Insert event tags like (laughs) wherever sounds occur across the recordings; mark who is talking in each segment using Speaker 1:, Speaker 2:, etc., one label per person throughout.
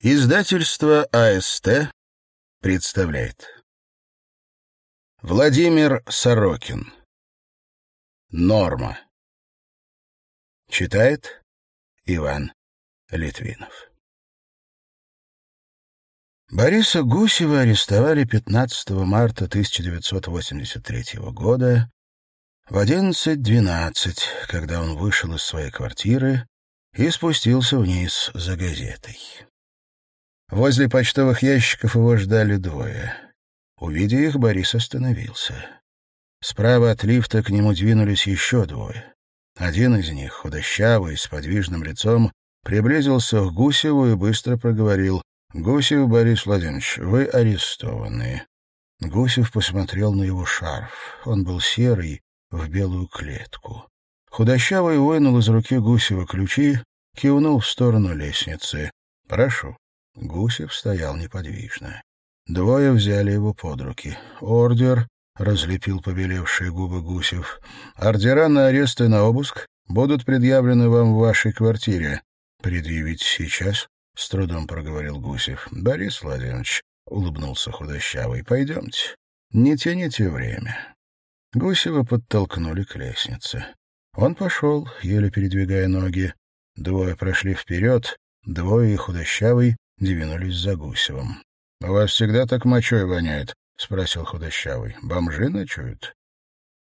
Speaker 1: Издательство АСТ представляет. Владимир Сорокин. Норма. Читает Иван Литвинов. Бориса Гусева арестовали 15 марта 1983 года в 11.12, когда он вышел из своей квартиры и спустился вниз за газетой. Возле почтовых ящиков его ждали двое. Увидя их, Борис остановился. Справа от лифта к нему двинулись еще двое. Один из них, худощавый, с подвижным лицом, приблизился к Гусеву и быстро проговорил. «Гусев Борис Владимирович, вы арестованы». Гусев посмотрел на его шарф. Он был серый, в белую клетку. Худощавый вынул из руки Гусева ключи, кивнул в сторону лестницы. «Прошу». Гусев стоял неподвижно. Двое взяли его под руки. «Ордер», — разлепил побелевшие губы Гусев, — «ордера на арест и на обыск будут предъявлены вам в вашей квартире». «Предъявить сейчас?» — с трудом проговорил Гусев. «Борис Владимирович», — улыбнулся худощавый, — «пойдемте. Не тяните время». Гусева подтолкнули к лестнице. Он пошел, еле передвигая ноги. Двое прошли вперед, двое худощавый двинулись за Гусевым. — У вас всегда так мочой воняет? — спросил худощавый. — Бомжи ночуют?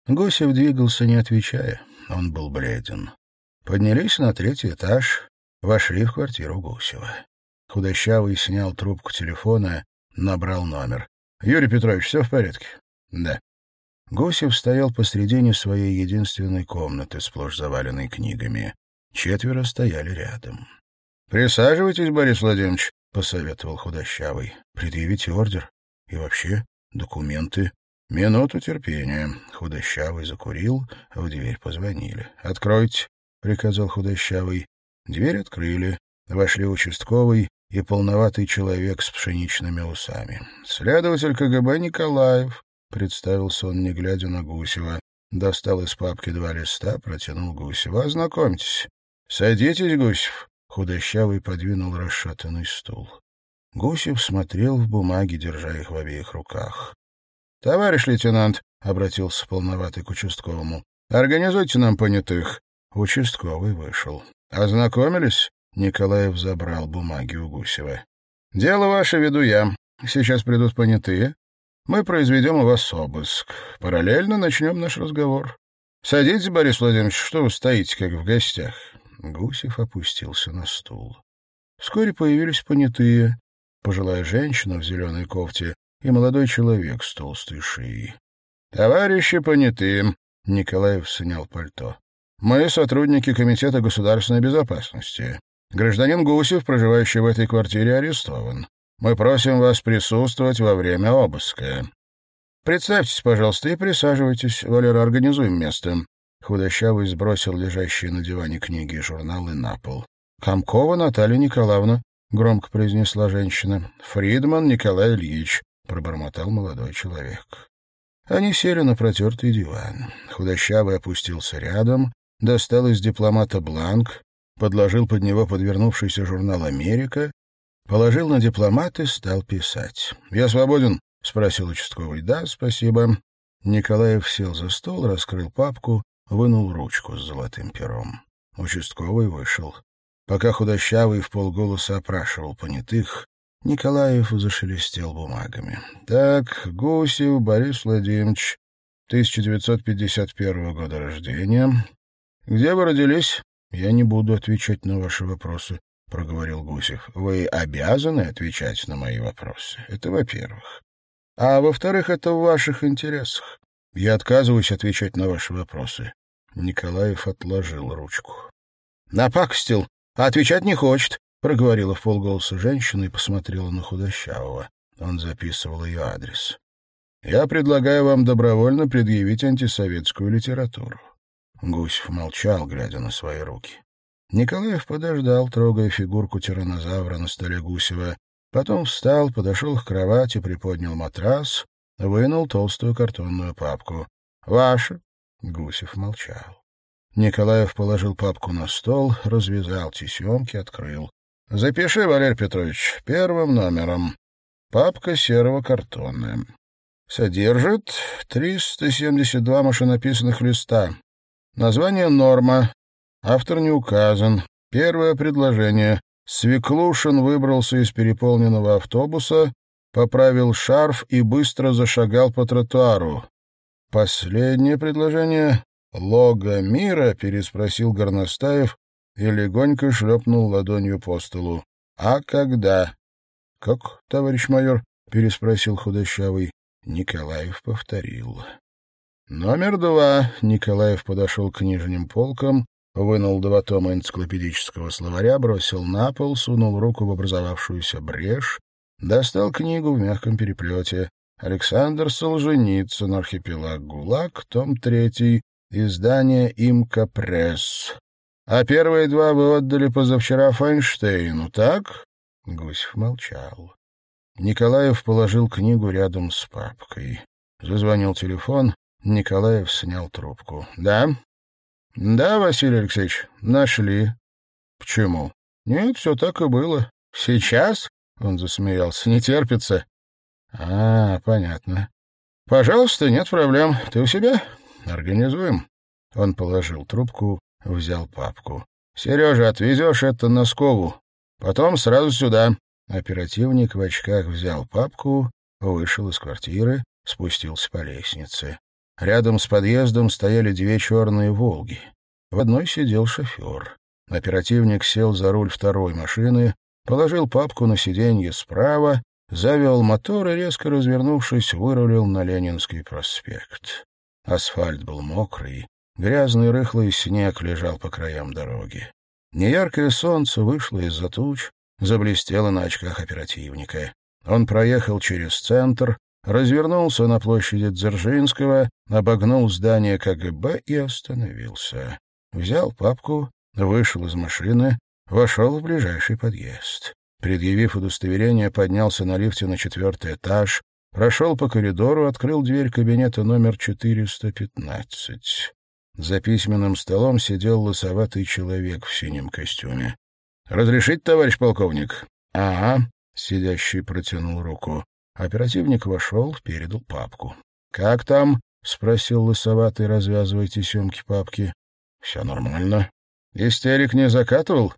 Speaker 1: Гусев двигался, не отвечая. Он был бледен. Поднялись на третий этаж, вошли в квартиру Гусева. Худощавый снял трубку телефона, набрал номер. — Юрий Петрович, все в порядке? — Да. Гусев стоял посредине своей единственной комнаты, сплошь заваленной книгами. Четверо стояли рядом. «Присаживайтесь, Борис Владимирович», — посоветовал худощавый. «Предъявите ордер. И вообще документы». «Минуту терпения». Худощавый закурил, в дверь позвонили. «Откройте», — приказал худощавый. Дверь открыли. Вошли участковый и полноватый человек с пшеничными усами. «Следователь КГБ Николаев», — представился он, не глядя на Гусева. Достал из папки два листа, протянул Гусева. «Ознакомьтесь. Садитесь, Гусев». Худощавый подвинул расшатанный стул. Гусев смотрел в бумаги, держа их в обеих руках. — Товарищ лейтенант, — обратился полноватый к участковому, — организуйте нам понятых. Участковый вышел. — Ознакомились? — Николаев забрал бумаги у Гусева. — Дело ваше веду я. Сейчас придут понятые. Мы произведем у вас обыск. Параллельно начнем наш разговор. Садитесь, Борис Владимирович, что вы стоите, как в гостях? Гусев опустился на стул. Вскоре появились понятые, пожилая женщина в зеленой кофте и молодой человек с толстой шеей. «Товарищи понятые», — Николаев снял пальто. «Мы сотрудники Комитета государственной безопасности. Гражданин Гусев, проживающий в этой квартире, арестован. Мы просим вас присутствовать во время обыска. Представьтесь, пожалуйста, и присаживайтесь. Валера, организуем место. Худощавый сбросил лежащие на диване книги и журналы на пол. «Комкова Наталья Николаевна», — громко произнесла женщина. «Фридман Николай Ильич», — пробормотал молодой человек. Они сели на протертый диван. Худощавый опустился рядом, достал из дипломата бланк, подложил под него подвернувшийся журнал «Америка», положил на дипломат и стал писать. «Я свободен?» — спросил участковый. «Да, спасибо». Николаев сел за стол, раскрыл папку вынул ручку с золотым пером. Участковый вышел. Пока худощавый в полголоса опрашивал понятых, Николаев зашелестел бумагами. «Так, Гусев Борис Владимирович, 1951 года рождения. Где вы родились? Я не буду отвечать на ваши вопросы», — проговорил Гусев. «Вы обязаны отвечать на мои вопросы. Это во-первых. А во-вторых, это в ваших интересах. Я отказываюсь отвечать на ваши вопросы. Николаев отложил ручку. «Напакостил, а отвечать не хочет», — проговорила в полголоса женщина и посмотрела на худощавого. Он записывал ее адрес. «Я предлагаю вам добровольно предъявить антисоветскую литературу». Гусев молчал, глядя на свои руки. Николаев подождал, трогая фигурку тиранозавра на столе Гусева. Потом встал, подошел к кровати, приподнял матрас, вынул толстую картонную папку. «Ваша?» Гусев молчал. Николаев положил папку на стол, развязал тесемки, открыл. Запиши, Валерий Петрович, первым номером. Папка серого картона. Содержит 372 машинописанных листа. Название «Норма». Автор не указан. Первое предложение. Свеклушин выбрался из переполненного автобуса, поправил шарф и быстро зашагал по тротуару. Последнее предложение. «Лого мира?» — переспросил Горностаев и легонько шлепнул ладонью по столу. «А когда?» «Как, товарищ майор?» — переспросил худощавый. Николаев повторил. «Номер два». Николаев подошел к нижним полкам, вынул два тома энциклопедического словаря, бросил на пол, сунул руку в образовавшуюся брешь, достал книгу в мягком переплете. Александр Солженицын, архипелаг ГУЛАГ, том третий, издание «Имка Пресс». А первые два вы отдали позавчера Файнштейну, так? Гусев молчал. Николаев положил книгу рядом с папкой. Зазвонил телефон, Николаев снял трубку. «Да?» «Да, Василий Алексеевич, нашли». «Почему?» «Нет, все так и было». «Сейчас?» — он засмеялся. «Не терпится». «А, понятно. Пожалуйста, нет проблем. Ты у себя? Организуем». Он положил трубку, взял папку. «Сережа, отвезешь это Носкову. Потом сразу сюда». Оперативник в очках взял папку, вышел из квартиры, спустился по лестнице. Рядом с подъездом стояли две черные «Волги». В одной сидел шофер. Оперативник сел за руль второй машины, положил папку на сиденье справа, завел мотор и, резко развернувшись, вырулил на Ленинский проспект. Асфальт был мокрый, Грязный рыхлый снег лежал по краям дороги. Неяркое солнце вышло из-за туч, заблестело на очках оперативника. Он проехал через центр, развернулся на площади Дзержинского, обогнул здание КГБ и остановился. Взял папку, вышел из машины, вошел в ближайший подъезд. Предъявив удостоверение, поднялся на лифте на четвертый этаж, прошел по коридору, открыл дверь кабинета номер 415. За письменным столом сидел лысоватый человек в синем костюме. «Разрешить, товарищ полковник?» «Ага», — сидящий протянул руку. Оперативник вошел, передал папку. «Как там?» — спросил лысоватый, развязывая тесемки папки. «Все нормально. Истерик не закатывал?»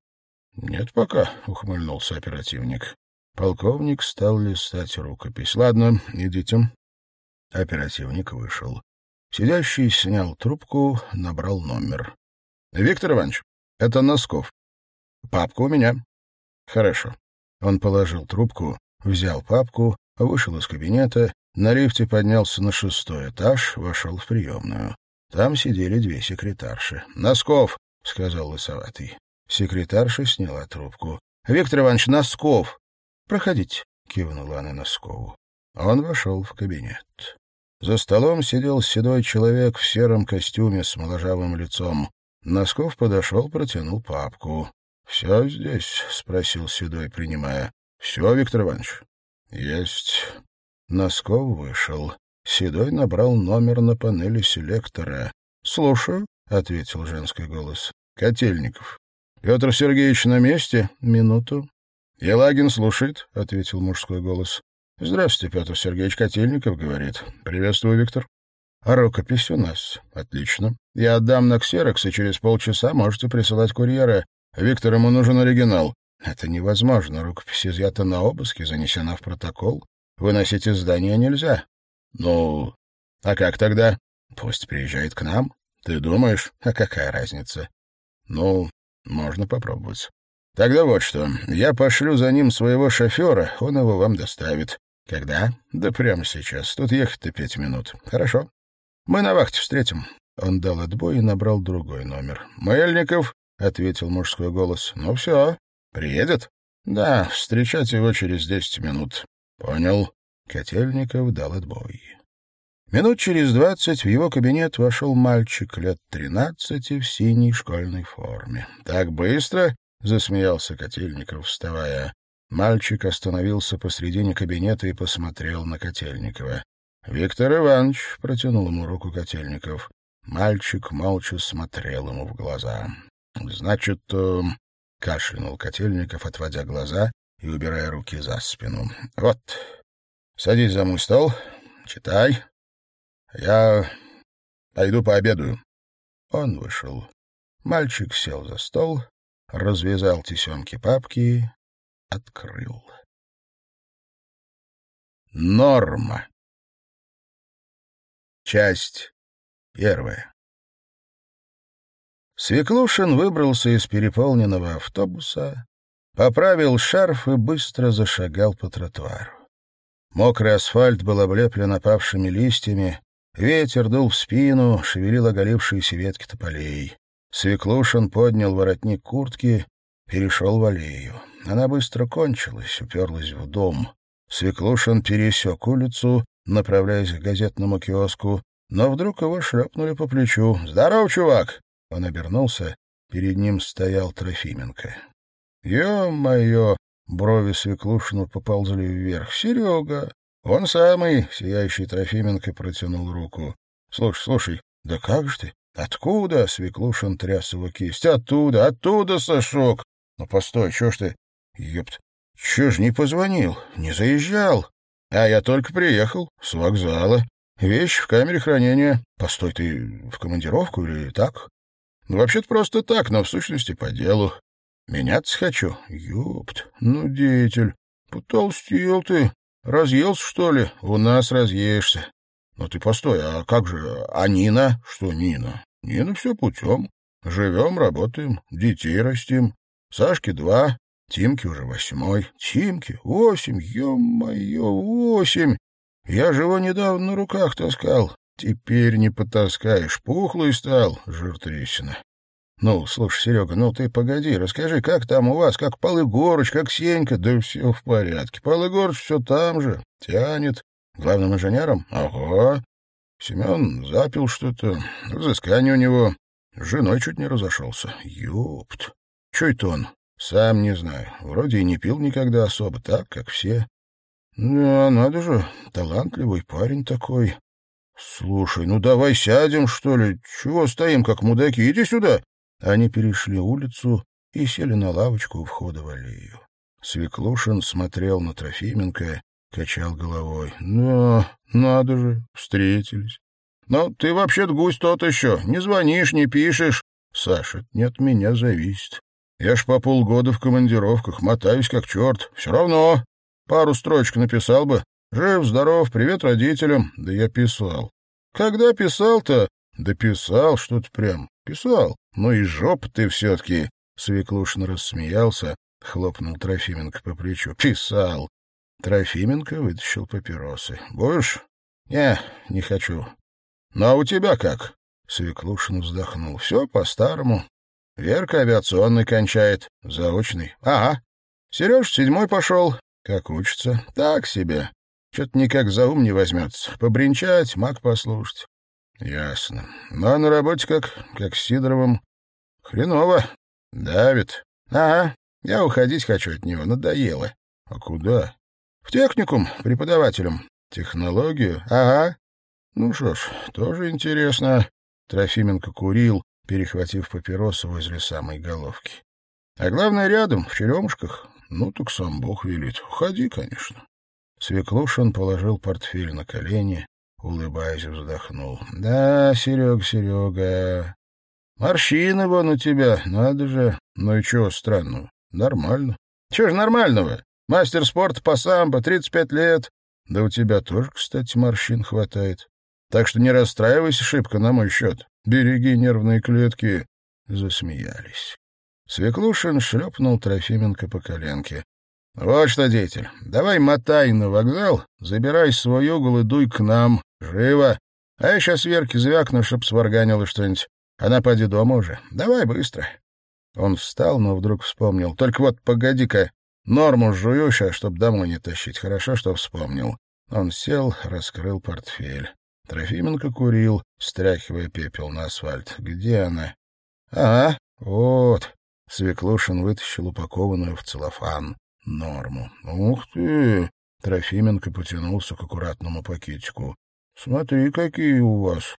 Speaker 1: «Нет пока», — ухмыльнулся оперативник. Полковник стал листать рукопись. «Ладно, идите». Оперативник вышел. Сидящий снял трубку, набрал номер. — Виктор Иванович, это Носков. Папка у меня. — Хорошо. Он положил трубку, взял папку, вышел из кабинета, на лифте поднялся на шестой этаж, вошел в приемную. Там сидели две секретарши. «Носков!» — сказал лысоватый. Секретарша сняла трубку. «Виктор Иванович, Носков!» «Проходите», — кивнула она Носкову. Он вошел в кабинет. За столом сидел седой человек в сером костюме с моложавым лицом. Носков подошел, протянул папку. — Все здесь? — спросил Седой, принимая. — Все, Виктор Иванович. — Есть. Носков вышел. Седой набрал номер на панели селектора. — Слушаю, — ответил женский голос. — Котельников. — Петр Сергеевич на месте? — Минуту. — Елагин слушает, — ответил мужской голос. «Здравствуйте, Петр Сергеевич Котельников, — говорит. Приветствую, Виктор. А рукопись у нас. Отлично. Я отдам на ксерокс, и через полчаса можете присылать курьера. Виктор, ему нужен оригинал. Это невозможно. Рукопись изъята на обыске, занесена в протокол. Выносить из здания нельзя. Ну, а как тогда? Пусть приезжает к нам. Ты думаешь? А какая разница? Ну, можно попробовать. Тогда вот что. Я пошлю за ним своего шофера, он его вам доставит. Когда? Да прямо сейчас. Тут ехать-то пять минут. Хорошо. Мы на вахте встретим. Он дал отбой и набрал другой номер. «Мельников», — ответил мужской голос. «Ну все, приедет?» «Да, встречать его через десять минут». «Понял». Котельников дал отбой. Минут через двадцать в его кабинет вошел мальчик лет тринадцати в синей школьной форме. «Так быстро?» — засмеялся Котельников, вставая. Мальчик остановился посредине кабинета и посмотрел на Котельникова. — Виктор Иванович протянул ему руку Котельников. Мальчик молча смотрел ему в глаза. — Значит, э, кашлянул Котельников, отводя глаза и убирая руки за спину. — Вот, садись за мой стол, читай. Я пойду пообедаю. Он вышел. Мальчик сел за стол, развязал тесемки папки, открыл. Норма. Часть первая. Свеклушин выбрался из переполненного автобуса, поправил шарф и быстро зашагал по тротуару. Мокрый асфальт был облеплен опавшими листьями, ветер дул в спину, шевелил оголившиеся ветки тополей. Свеклушин поднял воротник куртки, перешел в аллею. Она быстро кончилась, уперлась в дом. Свеклушин пересек улицу, направляясь к газетному киоску, но вдруг его шлепнули по плечу. «Здоров, чувак!» Он обернулся. Перед ним стоял Трофименко. «Ё-моё!» — брови Свеклушина поползли вверх. «Серега!» Он самый, сияющий Трофименко, протянул руку. «Слушай, слушай, да как же ты? Откуда?» — Свеклушин тряс его кисть. «Оттуда, оттуда, Сашок!» «Ну, постой, чё ж ты?» «Ёпт, чё ж не позвонил? Не заезжал?» «А я только приехал, с вокзала. Вещь в камере хранения. Постой, ты в командировку или так?» Ну, вообще-то просто так, но в сущности по делу. Меняться хочу. Ёпт, ну, деятель, потолстел ты. Разъелся, что ли? У нас разъешься. Ну ты постой, а как же, а Нина? Что Нина? Нина все путем. Живем, работаем, детей растим. Сашке два, Тимке уже восьмой. Тимке восемь, ё-моё, восемь. Я же его недавно на руках таскал. Теперь не потаскаешь. Пухлый стал, жир трещина. Ну, слушай, Серега, ну ты погоди, расскажи, как там у вас, как Пал Егорыч, как Сенька? Да все в порядке. Пал Егорыч все там же, тянет. Главным инженером? Ага. Семен запил что-то, взыскание у него. С женой чуть не разошелся. Ёпт. Че это он? Сам не знаю. Вроде и не пил никогда особо, так, как все. Да, надо же, талантливый парень такой. «Слушай, ну давай сядем, что ли? Чего стоим, как мудаки? Иди сюда!» Они перешли улицу и сели на лавочку у входа в аллею. Свеклушин смотрел на Трофименко, качал головой. «Ну, надо же, встретились. Но ты вообще-то гусь тот еще. Не звонишь, не пишешь. Саша, это не от меня зависит. Я ж по полгода в командировках, мотаюсь как черт. Все равно. Пару строчек написал бы, Жив, здоров, привет родителям. Да я писал. Когда писал-то? Да писал что-то прям. Писал. Ну и жоп ты все-таки. Свеклушин рассмеялся, хлопнул Трофименко по плечу. Писал. Трофименко вытащил папиросы. Будешь? Не, не хочу. Ну а у тебя как? Свеклушин вздохнул. Все по-старому. Верка авиационный кончает. Заочный. Ага. Сереж седьмой пошел. Как учится? Так себе. Что-то никак за ум не возьмется. Побренчать, маг послушать. Ясно. Ну, а на работе как? Как с Сидоровым? Хреново. Давит. Ага. Я уходить хочу от него. Надоело. А куда? В техникум, преподавателем. Технологию? Ага. Ну что ж, тоже интересно. Трофименко курил, перехватив папиросу возле самой головки. А главное, рядом, в черемушках. Ну, так сам Бог велит. Уходи, конечно. Свеклушин положил портфель на колени, улыбаясь, вздохнул. — Да, Серега, Серега, морщины вон у тебя, надо же. Ну и чего странного? Нормально. Чего ж нормального? Мастер спорта по самбо, 35 лет. Да у тебя тоже, кстати, морщин хватает. Так что не расстраивайся шибко на мой счет. Береги нервные клетки. Засмеялись. Свеклушин шлепнул Трофименко по коленке. Вот что, деятель, давай мотай на вокзал, забирай свой угол и дуй к нам. Живо. А я сейчас Верке звякну, чтоб сварганила что-нибудь. Она поди дома уже. Давай быстро. Он встал, но вдруг вспомнил. Только вот погоди-ка, норму жую сейчас, чтоб домой не тащить. Хорошо, что вспомнил. Он сел, раскрыл портфель. Трофименко курил, стряхивая пепел на асфальт. Где она? Ага, вот. Свеклушин вытащил упакованную в целлофан норму. «Ух ты!» — Трофименко потянулся к аккуратному пакетику. «Смотри, какие у вас.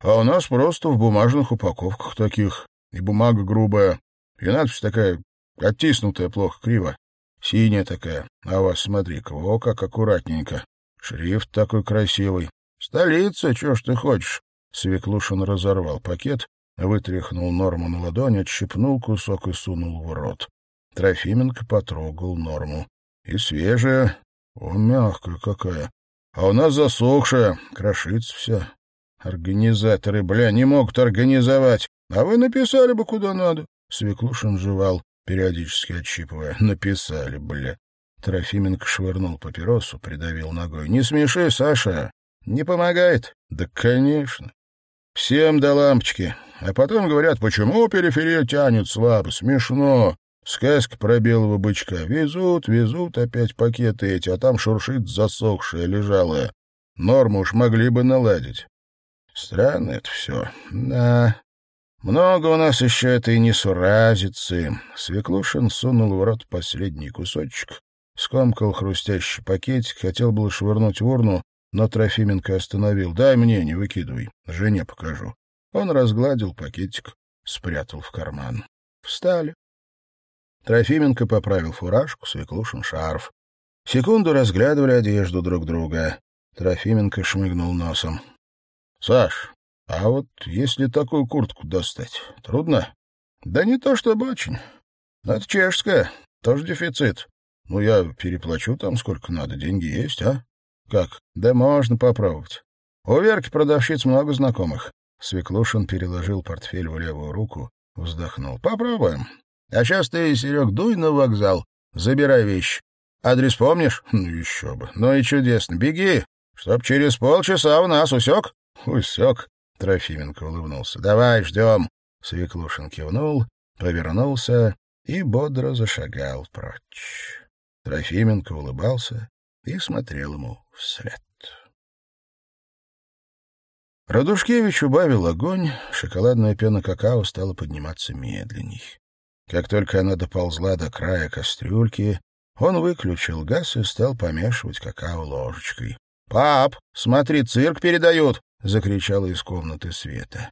Speaker 1: А у нас просто в бумажных упаковках таких. И бумага грубая. И надпись такая Оттиснутая плохо, криво. Синяя такая. А у вас, смотри-ка, о, как аккуратненько. Шрифт такой красивый. Столица, чё ж ты хочешь? Свеклушин разорвал пакет, вытряхнул норму на ладонь, отщипнул кусок и сунул в рот. Трофименко потрогал норму. И свежая, о, мягкая какая. А у нас засохшая, крошится вся. Организаторы, бля, не могут организовать. А вы написали бы куда надо. Свеклушин жевал, периодически отщипывая. Написали, бля. Трофименко швырнул папиросу, придавил ногой. «Не смеши, Саша. Не помогает?» «Да, конечно. Всем до лампочки. А потом говорят, почему периферия тянет слабо. Смешно. Сказка про белого бычка. Везут, везут опять пакеты эти, а там шуршит засохшая, лежалая. Норму уж могли бы наладить. Странно это все. Да. Много у нас еще этой несуразицы. Свеклушин сунул в рот последний кусочек, скомкал хрустящий пакетик, хотел было швырнуть в урну, но Трофименко остановил. «Дай мне, не выкидывай. Жене покажу». Он разгладил пакетик, спрятал в карман. Встали. Трофименко поправил фуражку, Свеклушин шарф. Секунду разглядывали одежду друг друга. Трофименко шмыгнул носом. — Саш, а вот если такую куртку достать, трудно? — Да не то чтобы очень. Это чешская, тоже дефицит. Ну, я переплачу там сколько надо, деньги есть, а? Как? Да можно попробовать. У Верки продавщиц много знакомых. Свеклушин переложил портфель в левую руку, вздохнул. Попробуем. А сейчас ты, Серег, дуй на вокзал, забирай вещи. Адрес помнишь? Ну, еще бы. Ну и чудесно. Беги, чтоб через полчаса у нас усек. Усек. Трофименко улыбнулся. Давай, ждем. Свеклушин кивнул, повернулся и бодро зашагал прочь. Трофименко улыбался и смотрел ему вслед. Радушкевич убавил огонь, шоколадная пена какао стала подниматься медленней. Как только она доползла до края кастрюльки, он выключил газ и стал помешивать какао ложечкой. «Пап, смотри, цирк передают!» — закричала из комнаты Света.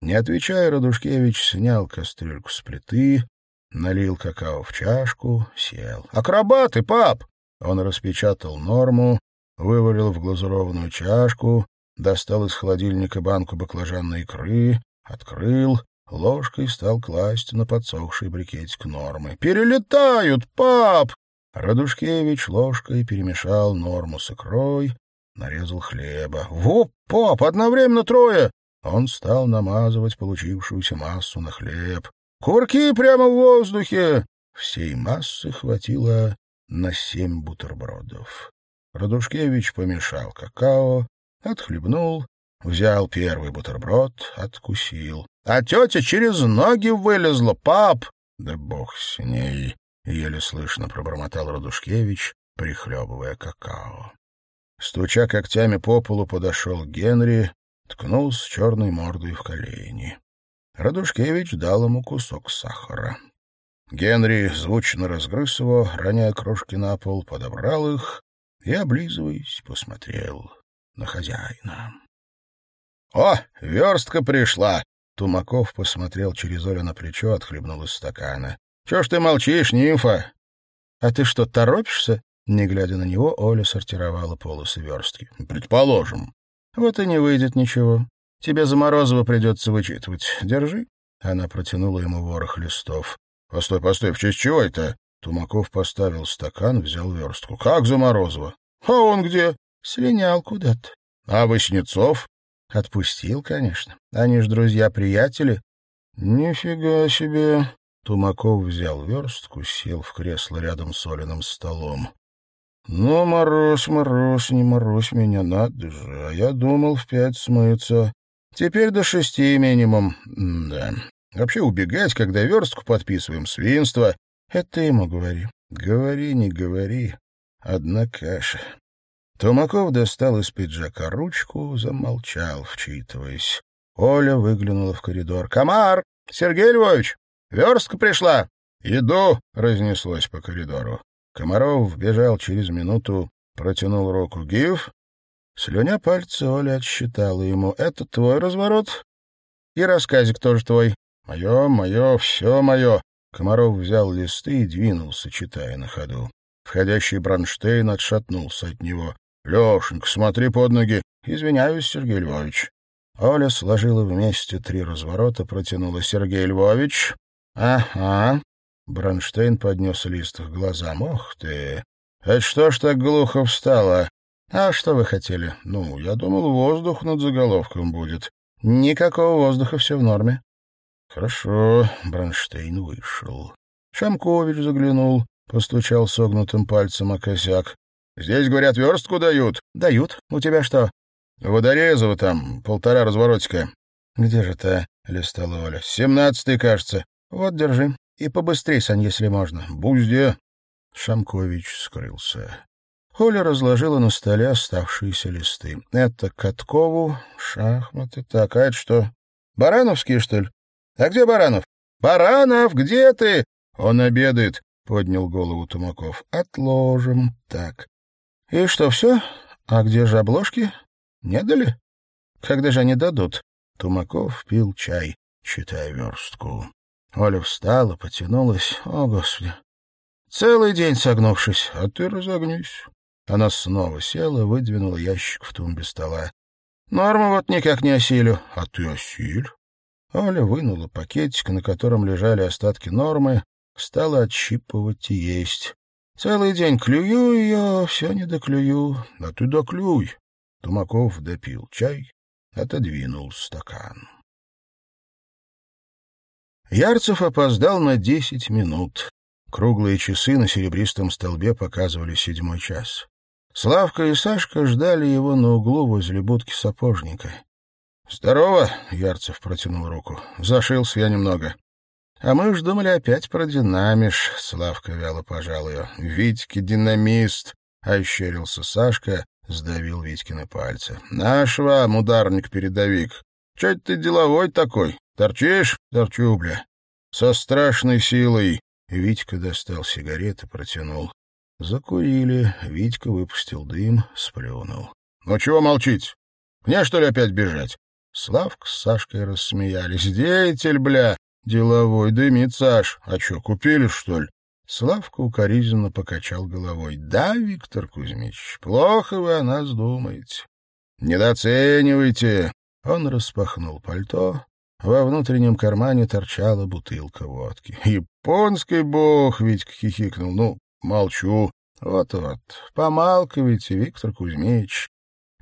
Speaker 1: Не отвечая, Радушкевич снял кастрюльку с плиты, налил какао в чашку, сел. «Акробаты, пап!» Он распечатал норму, вывалил в глазурованную чашку, достал из холодильника банку баклажанной икры, открыл, Ложкой стал класть на подсохший брикетик нормы. «Перелетают, пап!» Радушкевич ложкой перемешал норму с икрой, нарезал хлеба. «Во, пап, одновременно трое!» Он стал намазывать получившуюся массу на хлеб. «Курки прямо в воздухе!» Всей массы хватило на семь бутербродов. Радушкевич помешал какао, отхлебнул, взял первый бутерброд, откусил. А тетя через ноги вылезла, пап! Да бог с ней! — еле слышно пробормотал Радушкевич, прихлебывая какао. Стуча когтями по полу, подошел Генри, ткнул с черной мордой в колени. Радушкевич дал ему кусок сахара. Генри звучно разгрыз его, роняя крошки на пол, подобрал их и, облизываясь, посмотрел на хозяина. — О, верстка пришла! Тумаков посмотрел через Олю на плечо, отхлебнул из стакана. — Чего ж ты молчишь, нимфа? — А ты что, торопишься? Не глядя на него, Оля сортировала полосы верстки. — Предположим. — Вот и не выйдет ничего. Тебе за Морозова придется вычитывать. Держи. Она протянула ему ворох листов. — Постой, постой, в честь чего это? Тумаков поставил стакан, взял верстку. — Как за Морозова? — А он где? — Слинял куда-то. — А Васнецов? Отпустил, конечно. Они ж друзья-приятели. Нифига себе. Тумаков взял верстку, сел в кресло рядом с Олиным столом. Ну, мороз, мороз, не мороз меня, надо же. А я думал в пять смыться. Теперь до шести минимум. М да. Вообще убегать, когда верстку подписываем, свинство. Это ты ему говори. Говори, не говори. Одна каша. Тумаков достал из пиджака ручку, замолчал, вчитываясь. Оля выглянула в коридор. «Комар! Сергей Львович! Верстка пришла!» «Иду!» — разнеслось по коридору. Комаров бежал через минуту, протянул руку. «Гив?» Слюня пальцы Оля отсчитала ему. «Это твой разворот?» «И рассказик тоже твой». «Мое, мое, все мое». Комаров взял листы и двинулся, читая на ходу. Входящий Бронштейн отшатнулся от него. — Лешенька, смотри под ноги. — Извиняюсь, Сергей Львович. Оля сложила вместе три разворота, протянула Сергей Львович. — Ага. Бронштейн поднес лист к глазам. — Ох ты! Это что ж так глухо встало? А что вы хотели? Ну, я думал, воздух над заголовком будет. Никакого воздуха, все в норме. Хорошо. Бронштейн вышел. Шамкович заглянул, постучал согнутым пальцем о косяк. Здесь, говорят, верстку дают. Дают. У тебя что? Водорезово там, полтора разворотика. Где же ты? листала Оля. Семнадцатый, кажется. Вот, держи. И побыстрей, Сань, если можно. Бузде. Шамкович скрылся. Оля разложила на столе оставшиеся листы. Это Каткову, шахматы. Так, а это что? Барановские, что ли? А где Баранов? Баранов, где ты? Он обедает, поднял голову Тумаков. Отложим. Так. И что, все? А где же обложки? Не дали? Когда же они дадут? Тумаков пил чай, читая верстку. Оля встала, потянулась. О, Господи! Целый день согнувшись, а ты разогнись. Она снова села, выдвинула ящик в тумбе стола. Норму вот никак не осилю. А ты осиль. Оля вынула пакетик, на котором лежали остатки нормы, стала отщипывать и есть. Целый день клюю ее, все не доклюю. А ты доклюй. Тумаков допил чай, отодвинул стакан. Ярцев опоздал на десять минут. Круглые часы на серебристом столбе показывали седьмой час. Славка и Сашка ждали его на углу возле будки сапожника. «Здорово!» — Ярцев протянул руку. «Зашился я немного». «А мы уж думали опять про динамиш», — Славка вяло пожал ее. «Витьки динамист», — ощерился Сашка, сдавил Витькины пальцы. «Наш вам, ударник-передовик. Че ты деловой такой? Торчишь?» «Торчу, бля». «Со страшной силой. Витька достал сигареты, протянул. Закурили. Витька выпустил дым, сплюнул. — Ну чего молчить? Мне, что ли, опять бежать? Славка с Сашкой рассмеялись. — Деятель, бля! Деловой дымит, Саш. А что, купили, что ли? Славка укоризненно покачал головой. — Да, Виктор Кузьмич, плохо вы о нас думаете. — Недооценивайте. Он распахнул пальто, во внутреннем кармане торчала бутылка водки. «Японский бог!» — Витька хихикнул. «Ну, молчу. Вот-вот. Помалкивайте, Виктор Кузьмич.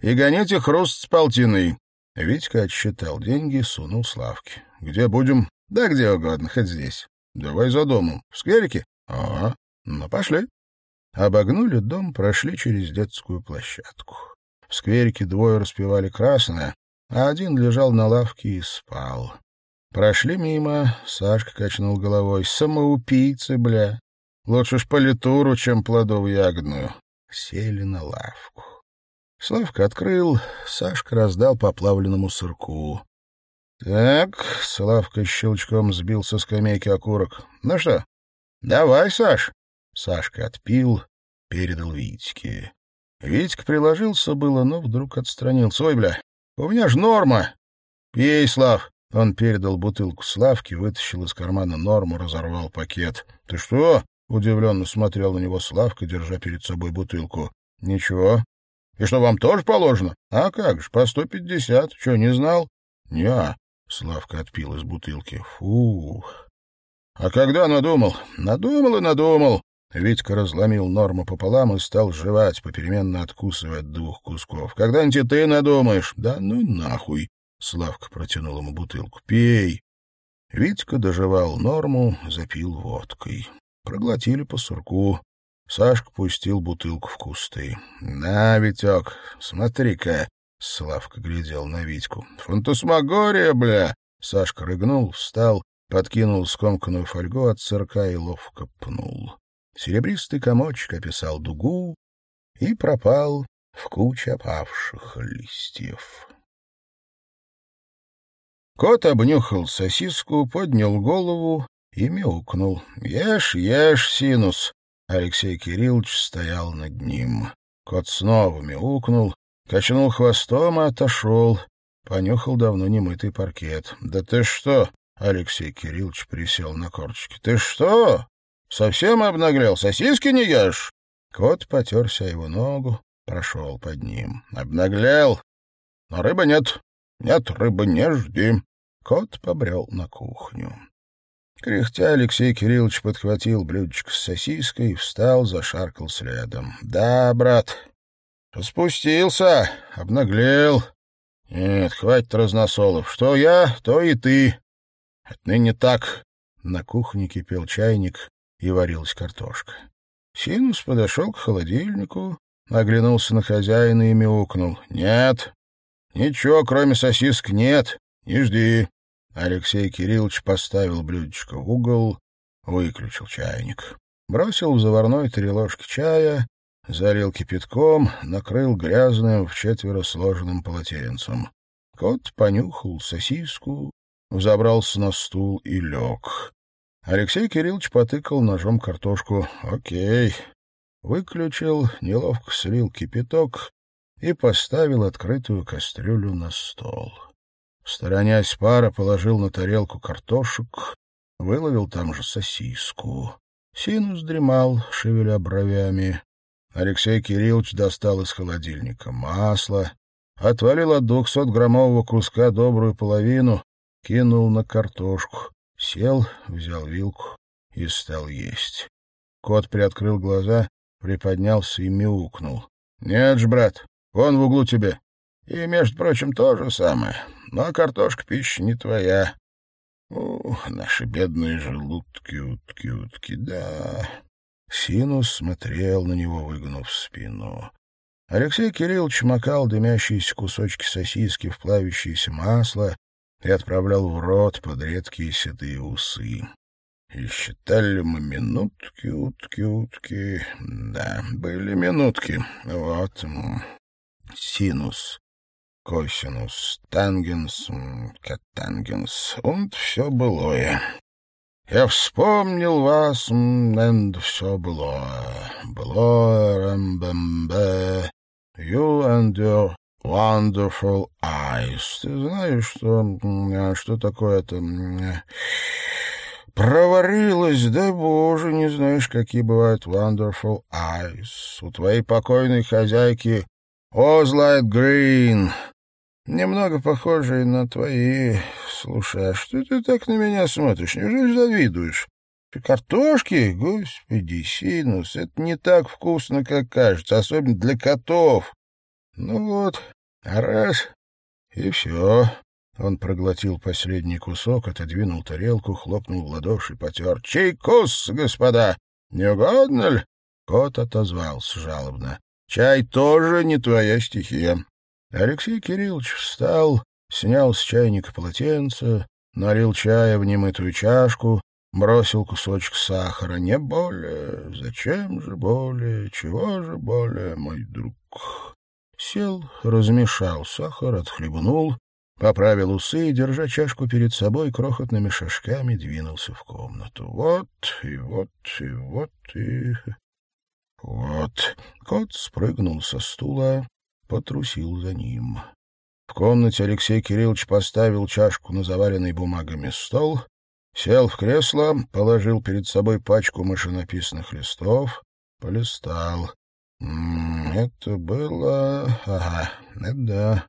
Speaker 1: И гоните хруст с полтиной». Витька отсчитал деньги, сунул Славке. «Где будем?» «Да где угодно, хоть здесь». «Давай за домом. В скверике?» «Ага. Ну, пошли». Обогнули дом, прошли через детскую площадку. В скверике двое распевали красное, а один лежал на лавке и спал. Прошли мимо, Сашка качнул головой. Самоубийцы, бля. Лучше ж политуру, чем плодовую ягодную. Сели на лавку. Славка открыл, Сашка раздал по плавленному сырку. Так, Славка щелчком сбил со скамейки окурок. Ну что, давай, Саш. Сашка отпил, передал Витьке. Витька приложился было, но вдруг отстранился. Ой, бля, у меня ж норма. Пей, Слав. Он передал бутылку Славке, вытащил из кармана норму, разорвал пакет. Ты что? Удивленно смотрел на него Славка, держа перед собой бутылку. Ничего. И что, вам тоже положено? А как же, по сто пятьдесят. Что, не знал? Не. Славка отпил из бутылки. Фух. А когда надумал? Надумал и надумал. Витька разломил норму пополам и стал жевать, попеременно откусывая от двух кусков. «Когда-нибудь ты надумаешь?» «Да ну нахуй!» Славка протянул ему бутылку. «Пей!» Витька доживал норму, запил водкой. Проглотили по сурку. Сашка пустил бутылку в кусты. «На, Витек, смотри-ка!» Славка глядел на Витьку. «Фантасмагория, бля!» Сашка рыгнул, встал, подкинул скомканную фольгу от сырка и ловко пнул. Серебристый комочек описал дугу и пропал в куче опавших листьев. Кот обнюхал сосиску, поднял голову и мяукнул. «Ешь, ешь, синус!» Алексей Кириллович стоял над ним. Кот снова мяукнул, качнул хвостом и отошел. Понюхал давно немытый паркет. «Да ты что?» Алексей Кириллович присел на корточки. — Ты что? Совсем обнаглел? Сосиски не ешь? Кот потерся его ногу, прошел под ним. — Обнаглел. Но рыбы нет. Нет рыбы, не жди. Кот побрел на кухню. Кряхтя Алексей Кириллович подхватил блюдечко с сосиской, встал, зашаркал следом. — Да, брат, спустился, обнаглел. Нет, хватит разносолов. Что я, то и ты. Отныне так. На кухне кипел чайник и варилась картошка. Синус подошел к холодильнику, оглянулся на хозяина и мяукнул. — Нет, ничего, кроме сосисок, нет. Не жди. Алексей Кириллович поставил блюдечко в угол, выключил чайник. Бросил в заварной три ложки чая, залил кипятком, накрыл грязным в четверо сложенным полотенцем. Кот понюхал сосиску, взобрался на стул и лег. Алексей Кириллович потыкал ножом картошку. «Окей». Выключил, неловко слил кипяток и поставил открытую кастрюлю на стол. Сторонясь пара, положил на тарелку картошек, выловил там же сосиску. Синус дремал, шевеля бровями. Алексей Кириллович достал из холодильника масло, отвалил от двухсотграммового куска добрую половину, кинул на картошку, сел, взял вилку и стал есть. Кот приоткрыл глаза, приподнялся и мяукнул. — Нет ж, брат, вон в углу тебе. И, между прочим, то же самое. Но картошка пища не твоя. Ух, наши бедные желудки, утки, утки, да. Синус смотрел на него, выгнув спину. Алексей Кириллович макал дымящиеся кусочки сосиски в плавящееся масло и отправлял в рот под редкие седые усы. И считали мы минутки, утки, утки. Да, были минутки. Вот. Синус косинус, тангенс, катангенс, und все былое. Я вспомнил вас, and все былое. Былое, рамбамбе, you and your wonderful eyes. Ты знаешь, что, что такое это... Проварилась, дай Боже, не знаешь, какие бывают wonderful eyes. У твоей покойной хозяйки Light Green немного похожие на твои. Слушай, а что ты так на меня смотришь? Неужели завидуешь? Картошки? Господи, синус, это не так вкусно, как кажется, особенно для котов. Ну вот, раз, и все. Он проглотил последний кусок, отодвинул тарелку, хлопнул в ладоши, потер. «Чайкус, господа! Не угодно ли?» Кот отозвался жалобно. «Чай тоже не твоя стихия. Алексей Кириллович встал, снял с чайника полотенце, налил чая в немытую чашку, бросил кусочек сахара. Не более, зачем же более, чего же более, мой друг? Сел, размешал сахар, отхлебнул, поправил усы и, держа чашку перед собой, крохотными шажками двинулся в комнату. Вот, и вот, и вот, и... Вот. Кот спрыгнул со стула, потрусил за ним. В комнате Алексей Кириллович поставил чашку на заваленный бумагами стол, сел в кресло, положил перед собой пачку машинописных листов, полистал. М -м, это было... Ага, это да.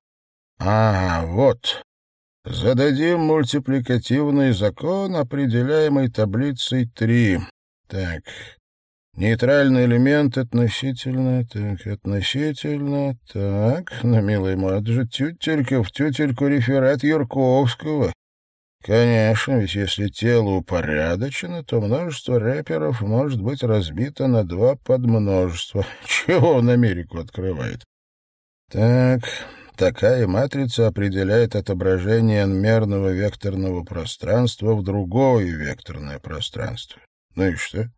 Speaker 1: Ага, вот. Зададим мультипликативный закон, определяемый таблицей 3. Так, Нейтральный элемент относительно, так, относительно, так, ну, милый мой, это же тютелька в тютельку реферат Юрковского. Конечно, ведь если тело упорядочено, то множество рэперов может быть разбито на два подмножества. (laughs) Чего он Америку открывает? Так, такая матрица определяет отображение n-мерного векторного пространства в другое векторное пространство. Ну и что?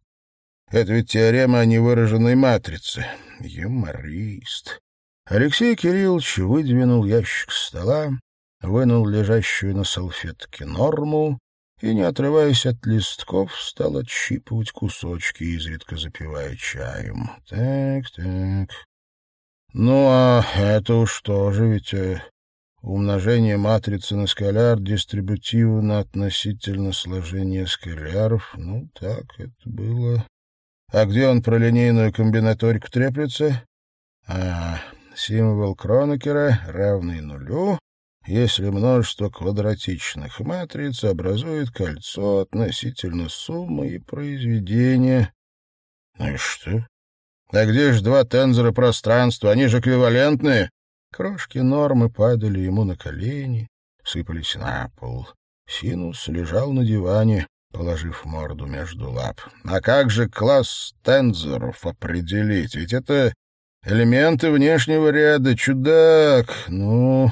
Speaker 1: Это ведь теорема о невыраженной матрице. Юморист. Алексей Кириллович выдвинул ящик стола, вынул лежащую на салфетке норму и, не отрываясь от листков, стал отщипывать кусочки, изредка запивая чаем. Так, так. Ну, а это уж тоже ведь э, Умножение матрицы на скаляр дистрибутивно относительно сложения скаляров. Ну, так это было. А где он про линейную комбинаторику треплется? А, символ Кронекера равный нулю, если множество квадратичных матриц образует кольцо относительно суммы и произведения. Ну и что? А где же два тензора пространства? Они же эквивалентные. Крошки нормы падали ему на колени, сыпались на пол. Синус лежал на диване, положив морду между лап. А как же класс тензоров определить? Ведь это элементы внешнего ряда, чудак. Ну,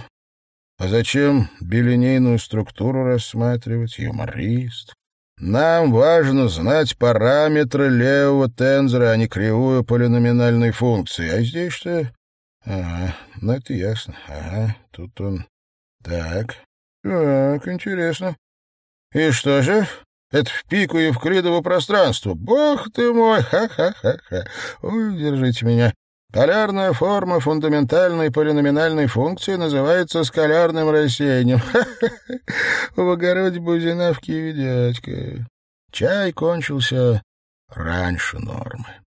Speaker 1: а зачем билинейную структуру рассматривать? Юморист. Нам важно знать параметры левого тензора, а не кривую полиноминальной функции. А здесь что? Ага, ну это ясно. Ага, тут он... Так, так, интересно. И что же? Это в пику евклидово пространство. Бог ты мой! Ха-ха-ха-ха! Ой, держите меня. Полярная форма фундаментальной полиноминальной функции называется скалярным рассеянием. Ха-ха-ха! В огороде бузинавки и дядька. Чай кончился раньше нормы.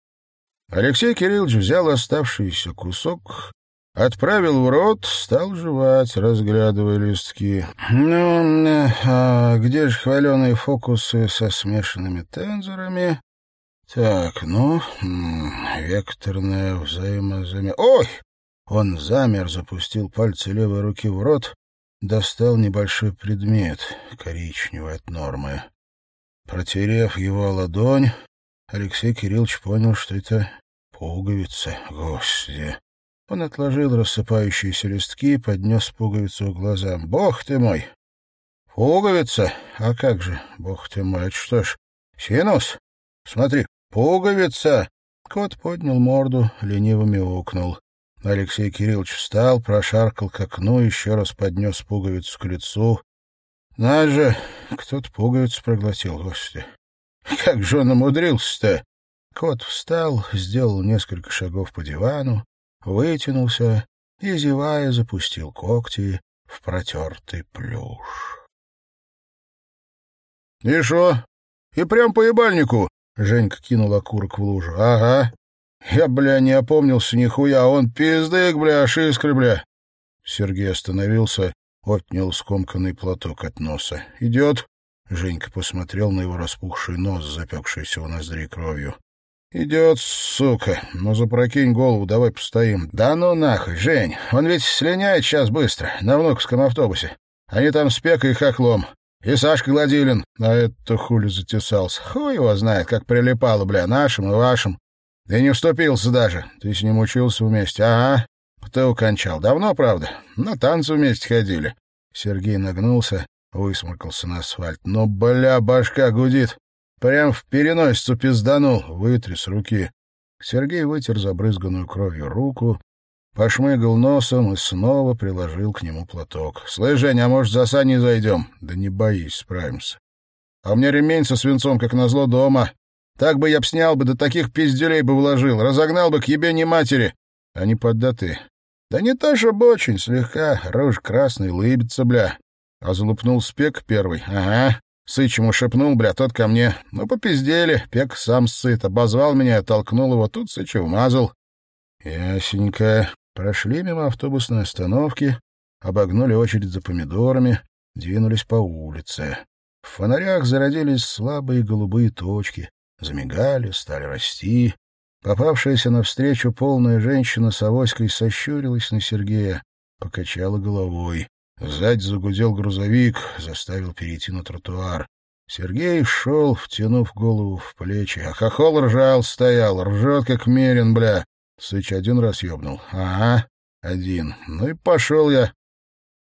Speaker 1: Алексей Кириллович взял оставшийся кусок, отправил в рот, стал жевать, разглядывая листки. «Ну, а где же хваленые фокусы со смешанными тензорами?» «Так, ну, векторная взаимозамен... Ой!» Он замер, запустил пальцы левой руки в рот, достал небольшой предмет, коричневый от нормы. Протерев его ладонь, Алексей Кириллович понял, что это Пуговица, господи. Он отложил рассыпающиеся листки, поднес пуговицу к глазам. Бог ты мой! Пуговица? А как же, бог ты мой, это что ж, синус? Смотри, пуговица! Кот поднял морду, лениво мяукнул. Алексей Кириллович встал, прошаркал к окну, еще раз поднес пуговицу к лицу. Надо же, кто-то пуговицу проглотил, господи. (laughs) Как же он умудрился-то? Кот встал, сделал несколько шагов по дивану, вытянулся и, зевая, запустил когти в протертый плюш. — И шо? И прям по ебальнику? — Женька кинул окурок в лужу. — Ага. Я, бля, не опомнился нихуя, он пиздык, бля, шискры, бля. Сергей остановился, отнял скомканный платок от носа. — Идет? Женька посмотрел на его распухший нос, запекшийся в ноздри кровью. «Идет, сука. Ну, запрокинь голову, давай постоим». «Да ну нахуй, Жень, он ведь слиняет сейчас быстро, на внуковском автобусе. Они там с Пекой и Хохлом. И Сашка Гладилин, а это хули затесался. Хуй его знает, как прилипало, бля, нашим и вашим. Да не вступился даже. Ты с ним учился вместе. Ага. Кто кончал? Давно, правда? На танцы вместе ходили». Сергей нагнулся, высморкался на асфальт. «Ну, бля, башка гудит. Прям в переносицу пизданул, вытри с руки. Сергей вытер забрызганную кровью руку, пошмыгал носом и снова приложил к нему платок. — Слышь, Жень, а может, за Саней зайдем? — Да не боись, справимся. — А у меня ремень со свинцом, как назло, дома. Так бы я б снял бы, да таких пизделей бы вложил. Разогнал бы к ебени матери. А не поддаты. Да не то, чтобы очень, слегка. Рожь красный, лыбится, бля. А залупнул спек первый. Ага. Сыч ему шепнул, бля, тот ко мне. Ну, попиздели. Пек сам сыт. Обозвал меня, толкнул его. Тут Сыч вмазал. Ясенько. Прошли мимо автобусной остановки, обогнули очередь за помидорами, двинулись по улице. В фонарях зародились слабые голубые точки. Замигали, стали расти. Попавшаяся навстречу полная женщина с авоськой сощурилась на Сергея, покачала головой. Сзади загудел грузовик, заставил перейти на тротуар. Сергей шел, втянув голову в плечи, а хохол ржал, стоял, ржет, как мерин, бля. Сыч один раз ёбнул. Ага, один. Ну и пошел я.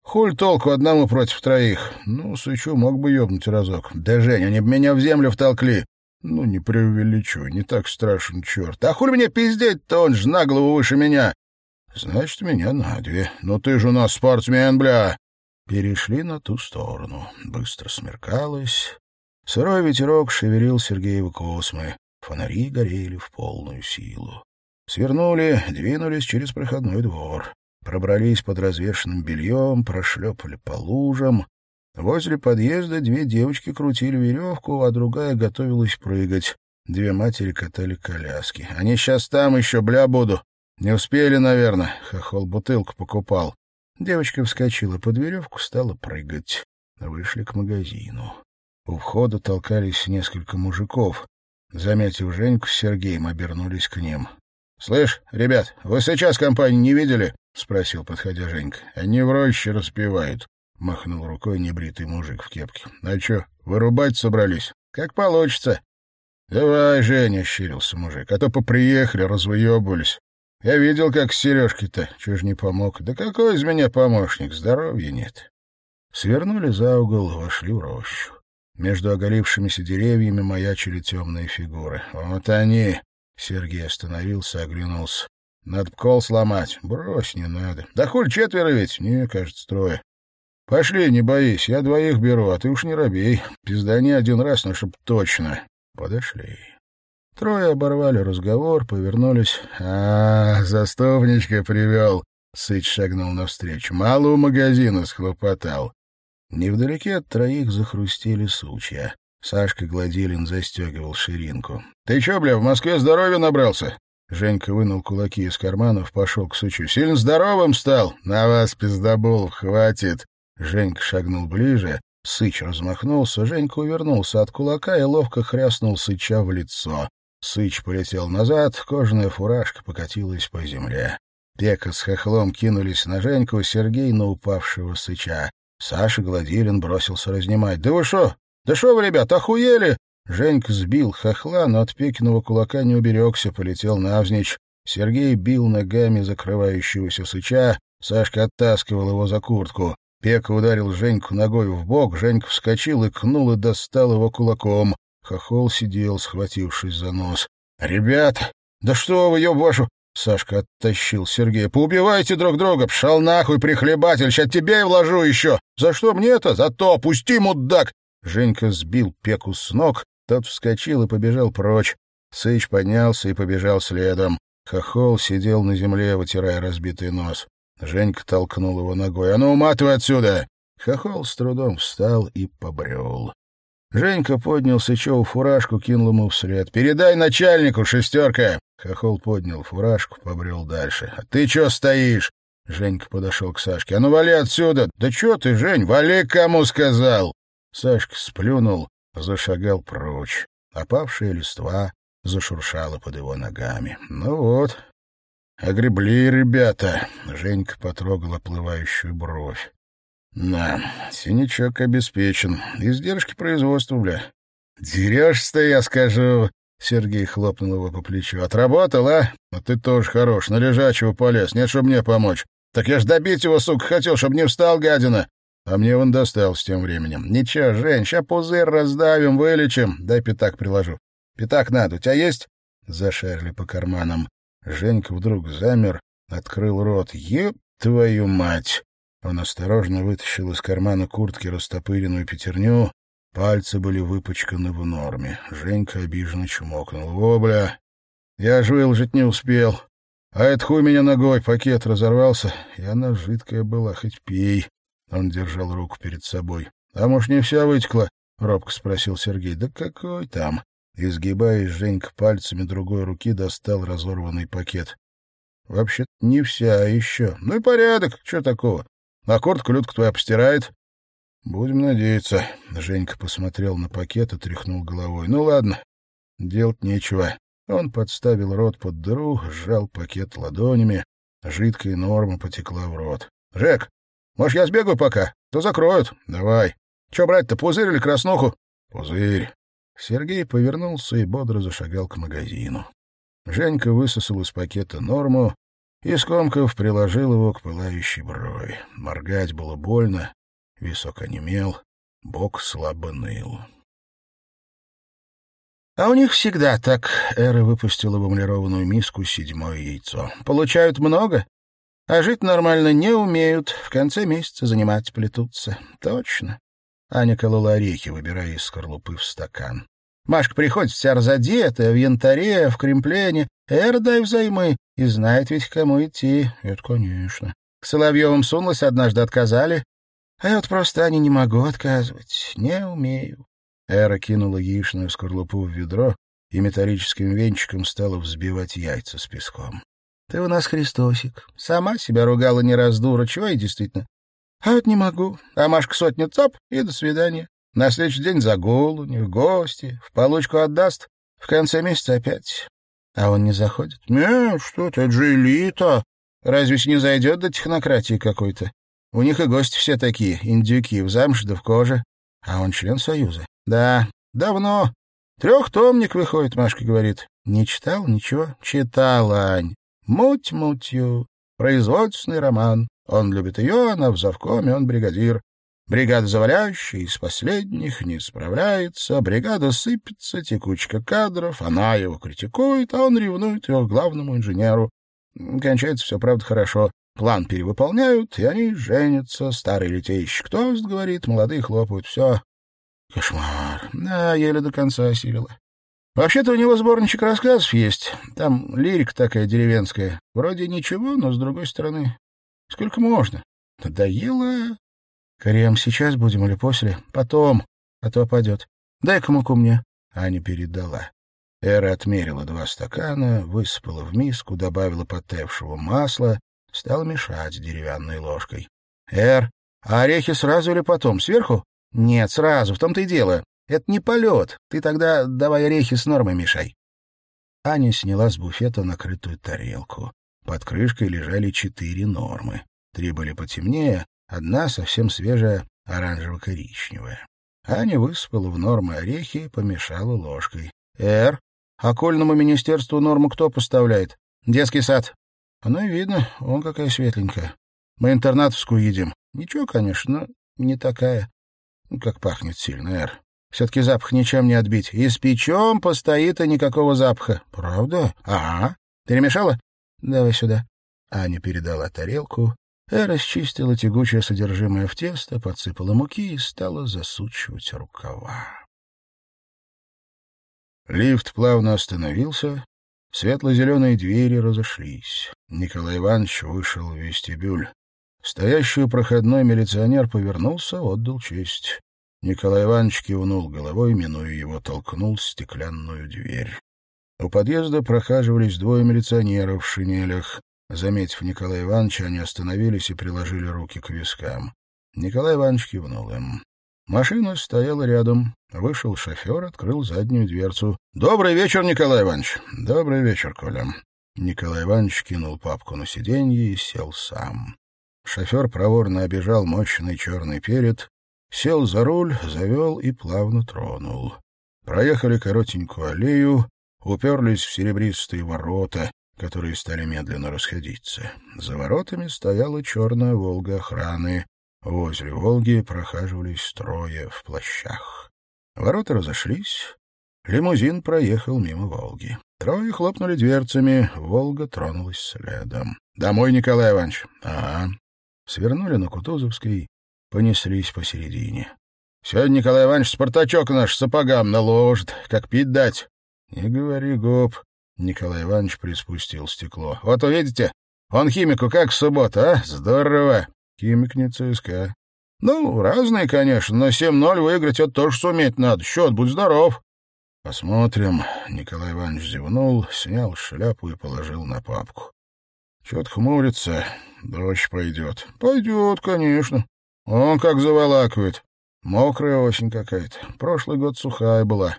Speaker 1: Хуль толку одному против троих. Ну, Сычу мог бы ёбнуть разок. Да, Женя, они б меня в землю втолкли. Ну, не преувеличу, не так страшен черт. А хуль мне пиздеть-то, он ж на голову выше меня. Значит, меня на две. Ну ты же у нас спортсмен, бля. Перешли на ту сторону. Быстро смеркалось. Сырой ветерок шевелил Сергеевы космы. Фонари горели в полную силу. Свернули, двинулись через проходной двор. пробрались под развешенным бельем, прошлепали по лужам. Возле подъезда две девочки крутили веревку, а другая готовилась прыгать. Две матери катали коляски. «Они сейчас там еще, бля, буду. Не успели, наверное». Хохол бутылку покупал. Девочка вскочила под веревку, стала прыгать. Вышли к магазину. У входа толкались несколько мужиков. Заметив Женьку с Сергеем, обернулись к ним. — Слышь, ребят, вы сейчас компанию не видели? — спросил, подходя Женька. — Они в роще распевают. — махнул рукой небритый мужик в кепке. — А что, вырубать собрались? — Как получится. — Давай, Женя, — щирился мужик, — а то поприехали, развыебывались. Я видел, как с Сережкой-то, чего ж не помог. Да какой из меня помощник, здоровья нет. Свернули за угол, вошли в рощу. Между оголившимися деревьями маячили темные фигуры. Вот они! Сергей остановился, оглянулся. Надо кол сломать. Брось, не надо. Да хуль четверо ведь? Не, кажется, трое. Пошли, не боись, я двоих беру, а ты уж не робей. Пиздани один раз, но чтоб точно. Подошли. Трое оборвали разговор, повернулись. «А, заступничка привел!» Сыч шагнул навстречу. «Мало у магазина схлопотал». Невдалеке от троих захрустели сучья. Сашка Гладилин застегивал ширинку. «Ты чё, бля, в Москве здоровья набрался?» Женька вынул кулаки из карманов, пошел к сучу. «Сильно здоровым стал? На вас, пиздобол, хватит!» Женька шагнул ближе. Сыч размахнулся, Женька увернулся от кулака и ловко хряснул Сыча в лицо. Сыч полетел назад, кожаная фуражка покатилась по земле. Пека с хохлом кинулись на Женьку, Сергей на упавшего Сыча. Саша Гладилин бросился разнимать. «Да вы шо? Да шо вы, ребят, охуели?» Женька сбил хохла, но от Пекиного кулака не уберегся, полетел навзничь. Сергей бил ногами закрывающегося Сыча, Сашка оттаскивал его за куртку. Пека ударил Женьку ногой в бок, Женька вскочил и кнул и достал его кулаком. Хохол сидел, схватившись за нос. «Ребят, да что вы, еб вашу!» Сашка оттащил Сергея. «Поубивайте друг друга! Пшал нахуй, прихлебатель! Сейчас тебе и вложу еще! За что мне это? За то! Пусти, мудак!» Женька сбил Пеку с ног, тот вскочил и побежал прочь. Сыч поднялся и побежал следом. Хохол сидел на земле, вытирая разбитый нос. Женька толкнул его ногой. «А ну, уматывай отсюда!» Хохол с трудом встал и побрел. Женька поднял Сычеву фуражку, кинул ему вслед. «Передай начальнику, шестерка!» Хохол поднял фуражку, побрел дальше. «А ты чё стоишь?» Женька подошел к Сашке. «А ну вали отсюда!» «Да чё ты, Жень, вали, кому сказал!» Сашка сплюнул, зашагал прочь. Опавшая листва зашуршала под его ногами. «Ну вот, огребли ребята!» Женька потрогал оплывающую бровь. Да, синячок обеспечен. Издержки производства, бля. Дерешься-то, я скажу. Сергей хлопнул его по плечу. Отработал, а? А ты тоже хорош. На лежачего полез. Нет, чтобы мне помочь. Так я ж добить его, сука, хотел, чтобы не встал, гадина. А мне он достал с тем временем. Ничего, Жень, ща пузырь раздавим, вылечим. Дай пятак приложу. Пятак надо. У тебя есть? Зашарили по карманам. Женька вдруг замер, открыл рот. Еб твою мать! Он осторожно вытащил из кармана куртки растопыренную пятерню. Пальцы были выпачканы в норме. Женька обиженно чмокнул. «Во, бля! Я ж выложить не успел. А это хуй меня ногой, пакет разорвался, и она жидкая была, хоть пей». Он держал руку перед собой. «А может, не вся вытекла?» — робко спросил Сергей. «Да какой там?» Изгибаясь, Женька пальцами другой руки достал разорванный пакет. «Вообще-то не вся, а еще. Ну и порядок, что такого? А куртку Людка твоя постирает. Будем надеяться. Женька посмотрел на пакет и тряхнул головой. Ну ладно, делать нечего. Он подставил рот под дыру, сжал пакет ладонями. Жидкая норма потекла в рот. — Жек, может, я сбегаю пока? То закроют. Давай. Че брать-то, пузырь или краснуху? — Пузырь. Сергей повернулся и бодро зашагал к магазину. Женька высосал из пакета норму, и, скомков, приложил его к пылающей брови. Моргать было больно, висок онемел, бок слабо ныл. А у них всегда так. Эра выпустила в эмалированную миску седьмое яйцо. Получают много, а жить нормально не умеют. В конце месяца занимать плетутся. Точно. Аня колола орехи, выбирая из скорлупы в стакан. Машка приходит вся разодетая, в янтаре, в кремплене. Эр, дай взаймы. И знает ведь, кому идти. Это конечно. К Соловьевым сунулась, однажды отказали. А я вот просто Ане не могу отказывать. Не умею. Эра кинула яичную скорлупу в ведро и металлическим венчиком стала взбивать яйца с песком. — Ты у нас Христосик. Сама себя ругала не раз дура. Чего и действительно? А вот не могу. А Машка сотню цап и до свидания. На следующий день загул у них, гости, в получку отдаст, в конце месяца опять. А он не заходит? Нет, что ты, это же элита. Разве не зайдет до технократии какой-то? У них и гости все такие, индюки, в замше да в коже. А он член Союза. Да, давно. Трехтомник выходит, Машка говорит. Не читал? Ничего. Читал, Ань. Муть мутью. Производственный роман. Он любит ее, она в завкоме, он бригадир. Бригада заваляющая, из последних, не справляется. Бригада сыпется, текучка кадров. Она его критикует, а он ревнует к главному инженеру. Кончается все, правда, хорошо. План перевыполняют, и они женятся. Старый литейщик тост говорит, молодые хлопают. Все. Кошмар. Да, еле до конца осилила. Вообще-то у него сборничек рассказов есть. Там лирика такая деревенская. Вроде ничего, но с другой стороны... Сколько можно? Надоело. Крем сейчас будем или после? Потом, а то опадет. Дай-ка муку мне. Аня передала. Эра отмерила два стакана, высыпала в миску, добавила подтаявшего масла, стала мешать деревянной ложкой. — Эр, а орехи сразу или потом? Сверху? — Нет, сразу, в том-то и дело. Это не полет. Ты тогда давай орехи с нормой мешай. Аня сняла с буфета накрытую тарелку. Под крышкой лежали четыре нормы. Три были потемнее, одна совсем свежая, оранжево-коричневая. Аня высыпала в нормы орехи и помешала ложкой. «Эр, окольному министерству норму кто поставляет? Детский сад». «Оно и видно, он какая светленькая. Мы интернатовскую едим. Ничего, конечно, но не такая. Ну, как пахнет сильно, Эр. Все-таки запах ничем не отбить. И с печем постоит, и никакого запаха. Правда? Ага. Перемешала? Давай сюда. Аня передала тарелку, Э расчистила тягучее содержимое в тесто, подсыпала муки и стала засучивать рукава. Лифт плавно остановился, светло-зеленые двери разошлись. Николай Иванович вышел в вестибюль. Стоящий проходной милиционер повернулся, отдал честь. Николай Иванович кивнул головой, минуя его, толкнул стеклянную дверь. У подъезда прохаживались двое милиционеров в шинелях. Заметив Николая Ивановича, они остановились и приложили руки к вискам. Николай Иванович кивнул им. Машина стояла рядом. Вышел шофер, открыл заднюю дверцу. «Добрый вечер, Николай Иванович!» «Добрый вечер, Коля». Николай Иванович кинул папку на сиденье и сел сам. Шофер проворно обежал мощный черный перед, сел за руль, завел и плавно тронул. Проехали коротенькую аллею, уперлись в серебристые ворота которые стали медленно расходиться. За воротами стояла черная «Волга» охраны. Возле «Волги» прохаживались трое в плащах. Ворота разошлись. Лимузин проехал мимо «Волги». Трое хлопнули дверцами, «Волга» тронулась следом. «Домой, Николай Иванович?» «Ага». Свернули на Кутузовской, понеслись посередине. «Сегодня Николай Иванович Спартачок наш сапогам наложит, как пить дать». «Не говори, гоп», Николай Иванович приспустил стекло. «Вот увидите, он химику как суббота, а? Здорово!» «Химик не ЦСКА». «Ну, разные, конечно, но 7-0 выиграть это тоже суметь надо. Счет, будь здоров!» «Посмотрим». Николай Иванович зевнул, снял шляпу и положил на папку. «Чё-то хмурится. Дождь пойдет». «Пойдет, конечно. Он как заволакивает. Мокрая осень какая-то. Прошлый год сухая была.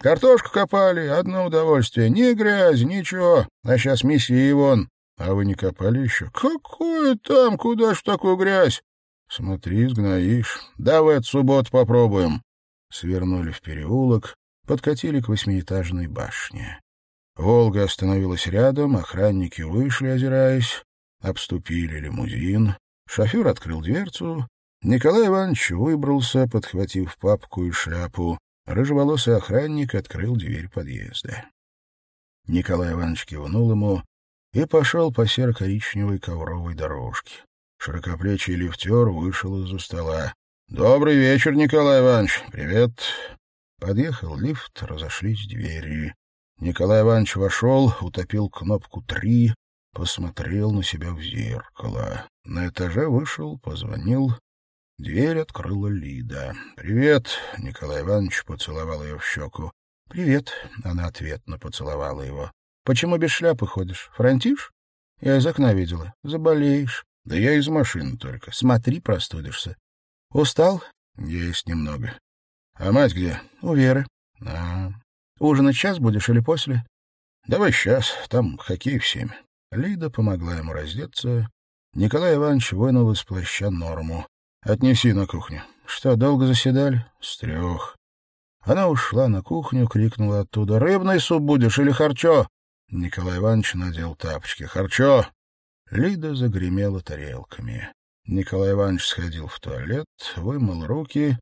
Speaker 1: Картошку копали, одно удовольствие. Ни грязь, ничего. А сейчас миссии вон. А вы не копали еще? Какое там? Куда ж такую грязь? Смотри, сгноишь. Давай от суббот попробуем. Свернули в переулок, подкатили к восьмиэтажной башне. Волга остановилась рядом, охранники вышли, озираясь, обступили лимузин. Шофер открыл дверцу. Николай Иванович выбрался, подхватив папку и шляпу. Рыжеволосый охранник открыл дверь подъезда. Николай Иванович кивнул ему и пошел по серо-коричневой ковровой дорожке. Широкоплечий лифтер вышел из-за стола. — Добрый вечер, Николай Иванович. Привет. Подъехал лифт, разошлись двери. Николай Иванович вошел, утопил кнопку «три», посмотрел на себя в зеркало. На этаже вышел, позвонил. Дверь открыла Лида. «Привет!» — Николай Иванович поцеловал ее в щеку. «Привет!» — она ответно поцеловала его. «Почему без шляпы ходишь? Фронтишь?» «Я из окна видела. Заболеешь». «Да я из машины только. Смотри, простудишься». «Устал?» «Есть немного». «А мать где?» «У Веры». «А, ужинать сейчас будешь или после?» «Давай сейчас. Там хоккей в семь». Лида помогла ему раздеться. Николай Иванович вынул из плаща норму. «Отнеси на кухню». «Что, долго заседали?» «С трех». Она ушла на кухню, крикнула оттуда. «Рыбный суп будешь или харчо?» Николай Иванович надел тапочки. «Харчо!» Лида загремела тарелками. Николай Иванович сходил в туалет, вымыл руки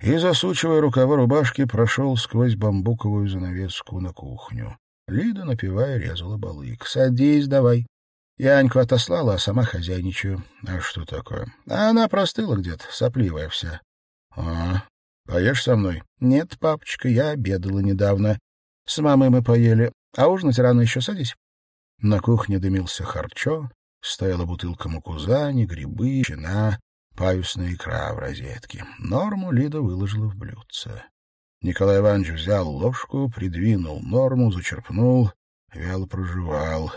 Speaker 1: и, засучивая рукава рубашки, прошел сквозь бамбуковую занавеску на кухню. Лида, напивая, резала балык. «Садись давай». Я Аньку отослала, а сама хозяйничаю. А что такое? А она простыла где-то, сопливая вся. А, поешь со мной? Нет, папочка, я обедала недавно. С мамой мы поели. А ужинать рано еще садись. На кухне дымился харчо, стояла бутылка мукузани, грибы, чина, паюсная икра в розетке. Норму Лида выложила в блюдце. Николай Иванович взял ложку, придвинул норму, зачерпнул, вяло проживал.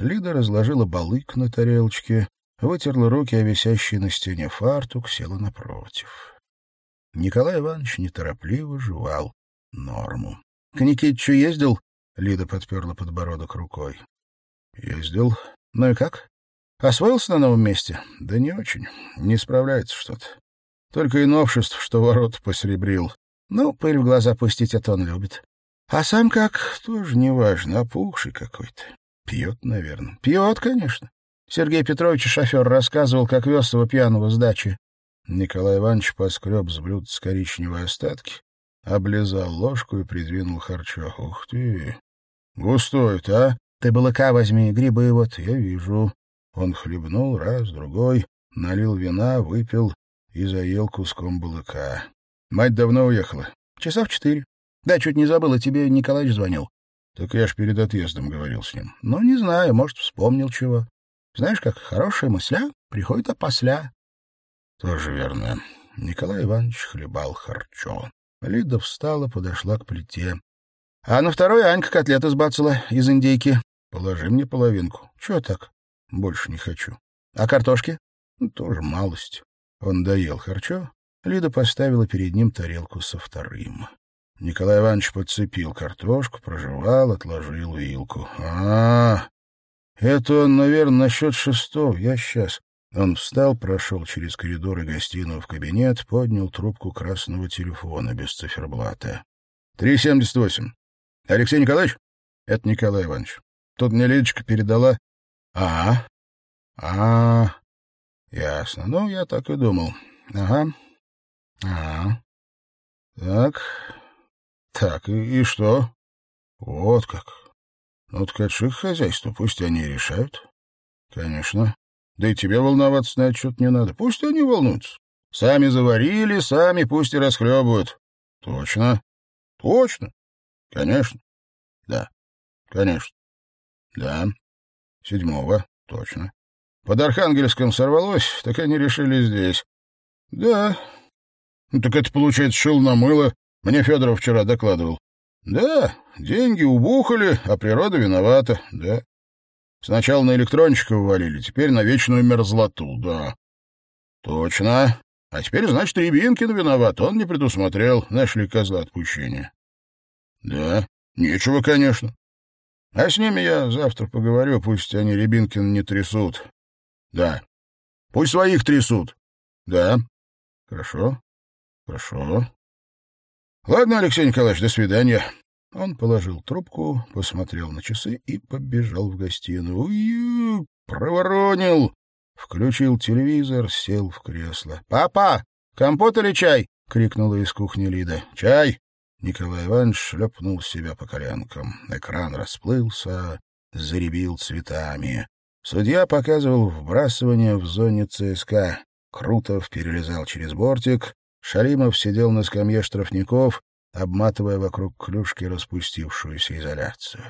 Speaker 1: Лида разложила балык на тарелочке, вытерла руки о висящий на стене фартук, села напротив. Николай Иванович неторопливо жевал норму. — К Никитичу ездил? — Лида подперла подбородок рукой. — Ездил. — Ну и как? Освоился на новом месте? — Да не очень. Не справляется что-то. Только и новшеств, что ворот посребрил. Ну, пыль в глаза пустить это он любит. А сам как, тоже неважно, опухший какой-то. Пьет, наверное. Пьет, конечно. Сергей Петрович, шофер, рассказывал, как вез его пьяного с дачи. Николай Иванович поскреб с блюдца коричневые остатки, облизал ложку и придвинул харчо. Ух ты! Густой-то, а? Ты балыка возьми, грибы вот, я вижу. Он хлебнул раз, другой, налил вина, выпил и заел куском балыка. Мать давно уехала. Часа в четыре. Да, чуть не забыла, тебе Николаевич звонил. Так я ж перед отъездом говорил с ним. Ну, не знаю, может, вспомнил чего. Знаешь, как хорошая мысля приходит опосля. Тоже верно. Николай Иванович хлебал харчо. Лида встала, подошла к плите. — А на второй Анька котлеты сбацала из индейки. — Положи мне половинку. — Чего так? — Больше не хочу. — А картошки? Ну, — Тоже малость. Он доел харчо. Лида поставила перед ним тарелку со вторым. Николай Иванович подцепил картошку, прожевал, отложил вилку. а, Это он, наверное, насчет шестого. Я сейчас. Он встал, прошел через коридор и гостиную в кабинет, поднял трубку красного телефона без циферблата. «Три семьдесят восемь. Алексей Николаевич?» «Это Николай Иванович. Тут мне Лидочка передала...» «А, а, ясно. Ну, я так и думал. Ага, ага. Так, так, и, и что? Вот как. Ну, так это их хозяйство, пусть они решают. Конечно. Да и тебе волноваться на отчет не надо. Пусть они волнуются. Сами заварили, сами пусть и расхлебывают. Точно. Точно. Конечно. Да. Конечно. Да. Седьмого. Точно. Под Архангельском сорвалось, так они решили здесь. Да. Ну, так это, получается, шил на мыло, мне Федоров вчера докладывал. Да, деньги убухали, а природа виновата, да. Сначала на электрончика ввалили, теперь на вечную мерзлоту, да. Точно. А теперь, значит, Рябинкин виноват, он не предусмотрел, нашли козла отпущения. Да, нечего, конечно. А с ними я завтра поговорю, пусть они Рябинкин не трясут. Да. Пусть своих трясут. Да. Хорошо. Хорошо. Ладно, Алексей Николаевич, до свидания. Он положил трубку, посмотрел на часы и побежал в гостиную. Уй, проворонил. Включил телевизор, сел в кресло. «Папа, компот или чай?» — крикнула из кухни Лида. «Чай!» Николай Иванович шлепнул себя по коленкам. Экран расплылся, заребил цветами. Судья показывал вбрасывание в зоне ЦСКА. Крутов перелезал через бортик, Шалимов сидел на скамье штрафников, обматывая вокруг клюшки распустившуюся изоляцию.